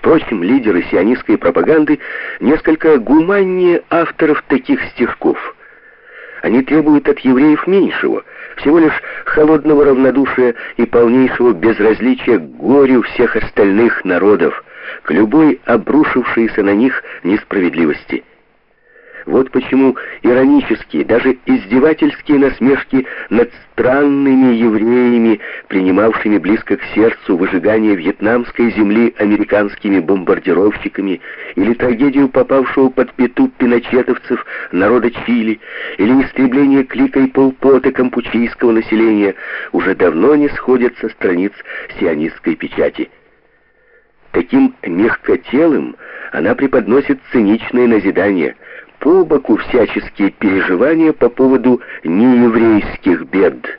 Впрочем, лидеры сионистской пропаганды несколько гуманнее авторов таких стишков. Они требуют от евреев меньшего, всего лишь холодного равнодушия и полнейшего безразличия к горю всех остальных народов, к любой обрушившейся на них несправедливости. Вот почему иронические, даже издевательские насмешки над странными евреями, принимавшими близко к сердцу выжигание вьетнамской земли американскими бомбардировщиками, или трагедию попавшего под пету пиночетовцев народа Чили, или истребление кликой полпота кампучийского населения, уже давно не сходят со страниц сионистской печати. Таким мягкотелым она преподносит циничное назидание – по боку всяческие переживания по поводу нееврейских бед.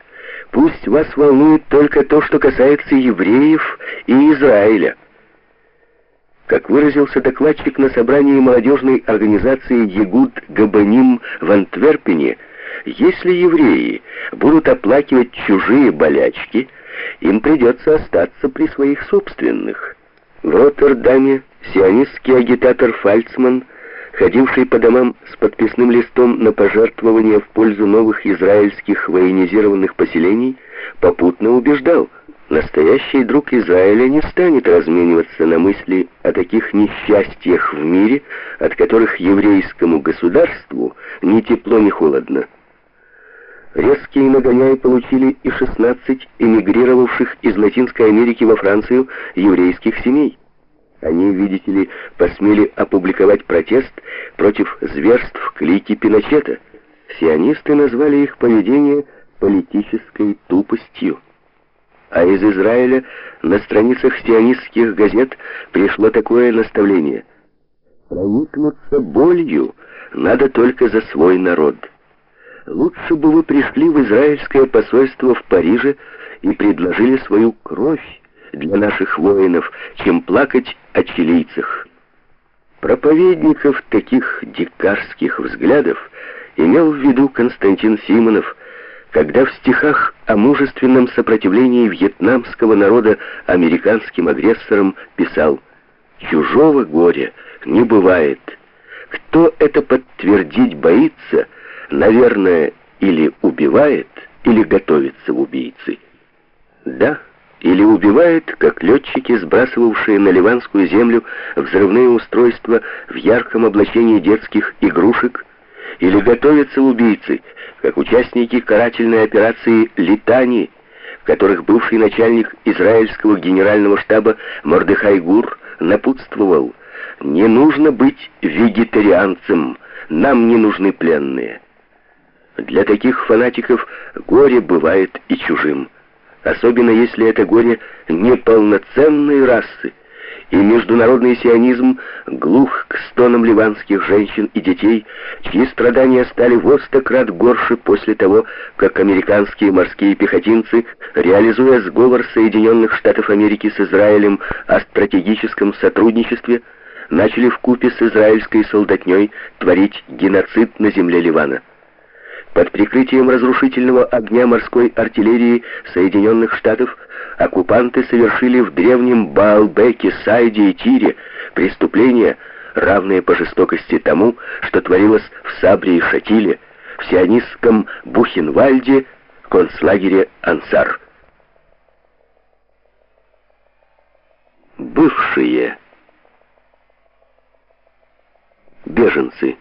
Пусть вас волнует только то, что касается евреев и Израиля. Как выразился докладчик на собрании молодежной организации «Егуд Габаним» в Антверпене, если евреи будут оплакивать чужие болячки, им придется остаться при своих собственных. В Роттердаме сионистский агитатор Фальцман – ходивший по домам с подписным листом на пожертвования в пользу новых израильских военизированных поселений, попутно убеждал, настоящий друг Израиля не станет размениваться на мысли о таких несчастьях в мире, от которых еврейскому государству ни тепло, ни холодно. Резкие нагоняи получили и 16 эмигрировавших из Латинской Америки во Францию еврейских семей. Они, видите ли, посмели опубликовать протест против зверств клики Пиночета. Сионисты назвали их поведение политической тупостью. А из Израиля на страницах сионистских газет пришло такое наставление. Проникнуться болью надо только за свой народ. Лучше бы вы пришли в израильское посольство в Париже и предложили свою кровь, для наших воинов, чем плакать о чилийцах. Проповедников таких дикарских взглядов имел в виду Константин Симонов, когда в стихах о мужественном сопротивлении вьетнамского народа американским агрессорам писал «Чужого горя не бывает. Кто это подтвердить боится, наверное, или убивает, или готовится в убийцы». Да, или убивает, как летчики, сбрасывавшие на ливанскую землю взрывные устройства в ярком облачении детских игрушек, или готовятся убийцы, как участники карательной операции «Литани», которых бывший начальник израильского генерального штаба Мордехай Гур напутствовал «Не нужно быть вегетарианцем, нам не нужны пленные». Для таких фанатиков горе бывает и чужим особенно если это горе неполноценной расы, и международный сионизм глух к стонам ливанских женщин и детей, чьи страдания стали в крат горше после того, как американские морские пехотинцы, реализуя сговор Соединенных Штатов Америки с Израилем о стратегическом сотрудничестве, начали вкупе с израильской солдатней творить геноцид на земле Ливана. Под прикрытием разрушительного огня морской артиллерии Соединенных Штатов оккупанты совершили в древнем Баалбеке, Сайде и Тире преступления, равные по жестокости тому, что творилось в Сабре и Шатиле, в сионистском Бухенвальде, концлагере Ансар. Бывшие беженцы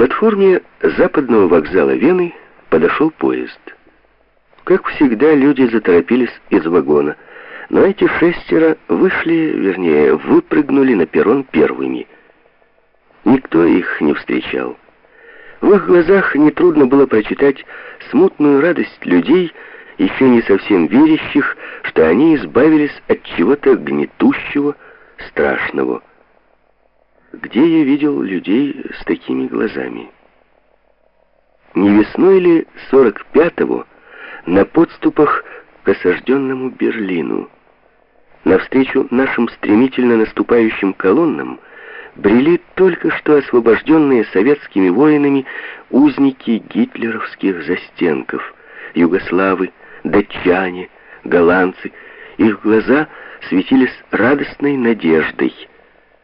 платформе западного вокзала Вены подошел поезд. Как всегда, люди заторопились из вагона, но эти шестеро вышли, вернее, выпрыгнули на перрон первыми. Никто их не встречал. В их глазах нетрудно было прочитать смутную радость людей, еще не совсем верящих, что они избавились от чего-то гнетущего, страшного. Где я видел людей с такими глазами? Не весной ли 45-го на подступах к осажденному Берлину? Навстречу нашим стремительно наступающим колоннам брели только что освобожденные советскими воинами узники гитлеровских застенков, югославы, датчане, голландцы Их глаза светились радостной надеждой —